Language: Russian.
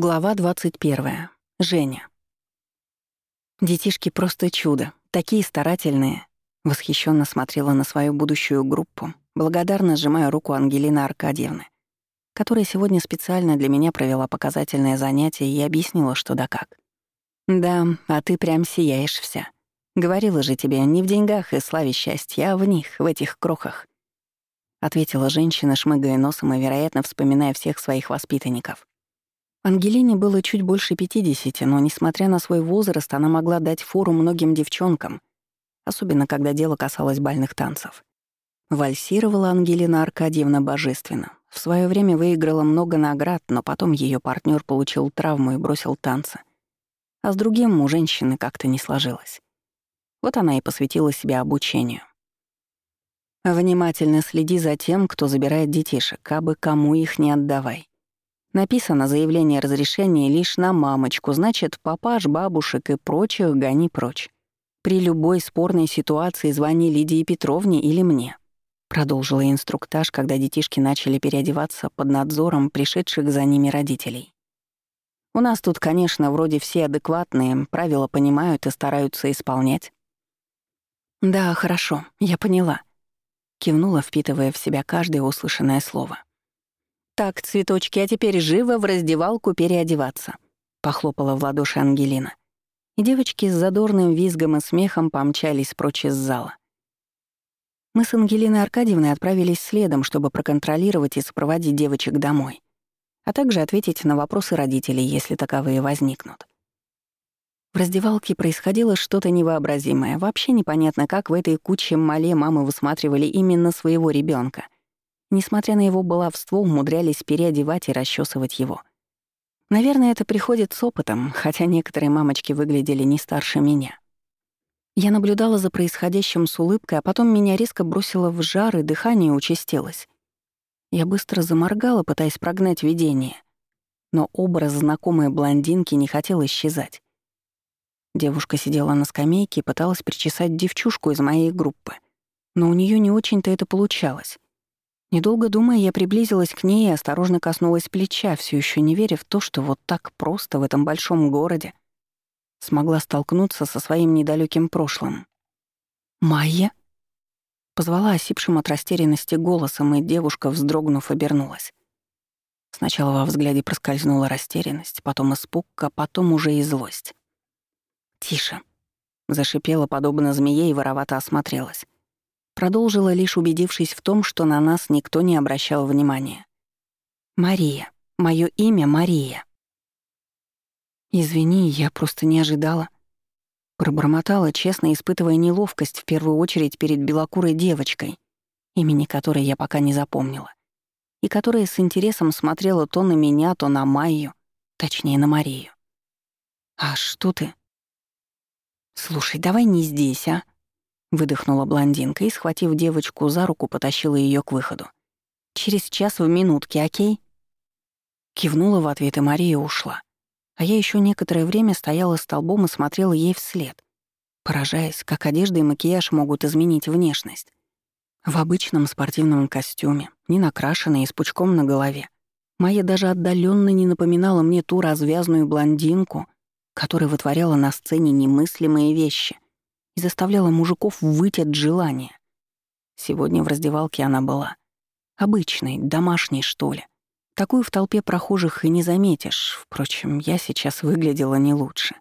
Глава 21. Женя. Детишки просто чудо, такие старательные. Восхищенно смотрела на свою будущую группу, благодарно сжимая руку Ангелины Аркадьевны, которая сегодня специально для меня провела показательное занятие и объяснила, что да как. «Да, а ты прям сияешь вся. Говорила же тебе, не в деньгах и славе счастья, а в них, в этих крохах», — ответила женщина, шмыгая носом и, вероятно, вспоминая всех своих воспитанников. Ангелине было чуть больше 50, но, несмотря на свой возраст, она могла дать фору многим девчонкам, особенно когда дело касалось бальных танцев. Вальсировала Ангелина Аркадьевна божественно. В свое время выиграла много наград, но потом ее партнер получил травму и бросил танцы. А с другим у женщины как-то не сложилось. Вот она и посвятила себя обучению. Внимательно следи за тем, кто забирает детишек, а бы кому их не отдавай. Написано заявление разрешения лишь на мамочку, значит, папаш, бабушек и прочих гони прочь. При любой спорной ситуации звони Лидии Петровне или мне. Продолжила инструктаж, когда детишки начали переодеваться под надзором пришедших за ними родителей. У нас тут, конечно, вроде все адекватные, правила понимают и стараются исполнять. «Да, хорошо, я поняла», — кивнула, впитывая в себя каждое услышанное слово. «Так, цветочки, а теперь живо в раздевалку переодеваться», — похлопала в ладоши Ангелина. И девочки с задорным визгом и смехом помчались прочь из зала. Мы с Ангелиной Аркадьевной отправились следом, чтобы проконтролировать и сопроводить девочек домой, а также ответить на вопросы родителей, если таковые возникнут. В раздевалке происходило что-то невообразимое. Вообще непонятно, как в этой куче мале мамы высматривали именно своего ребенка — несмотря на его баловство, умудрялись переодевать и расчесывать его. Наверное, это приходит с опытом, хотя некоторые мамочки выглядели не старше меня. Я наблюдала за происходящим с улыбкой, а потом меня резко бросило в жар, и дыхание участилось. Я быстро заморгала, пытаясь прогнать видение. Но образ знакомой блондинки не хотел исчезать. Девушка сидела на скамейке и пыталась причесать девчушку из моей группы. Но у нее не очень-то это получалось. Недолго думая, я приблизилась к ней и осторожно коснулась плеча, все еще не веря в то, что вот так просто в этом большом городе смогла столкнуться со своим недалеким прошлым. «Майя?» Позвала осипшим от растерянности голосом, и девушка, вздрогнув, обернулась. Сначала во взгляде проскользнула растерянность, потом испуг, а потом уже и злость. «Тише», — зашипела, подобно змее, и воровато осмотрелась. Продолжила, лишь убедившись в том, что на нас никто не обращал внимания. «Мария. Моё имя Мария». «Извини, я просто не ожидала». Пробормотала, честно испытывая неловкость в первую очередь перед белокурой девочкой, имени которой я пока не запомнила, и которая с интересом смотрела то на меня, то на Майю, точнее, на Марию. «А что ты?» «Слушай, давай не здесь, а?» Выдохнула блондинка и, схватив девочку за руку, потащила ее к выходу. «Через час в минутке, окей?» Кивнула в ответ, и Мария ушла. А я еще некоторое время стояла столбом и смотрела ей вслед, поражаясь, как одежда и макияж могут изменить внешность. В обычном спортивном костюме, не накрашенной и с пучком на голове, Майя даже отдаленно не напоминала мне ту развязную блондинку, которая вытворяла на сцене немыслимые вещи — и заставляла мужиков выйти от желания. Сегодня в раздевалке она была. Обычной, домашней, что ли. Такую в толпе прохожих и не заметишь. Впрочем, я сейчас выглядела не лучше.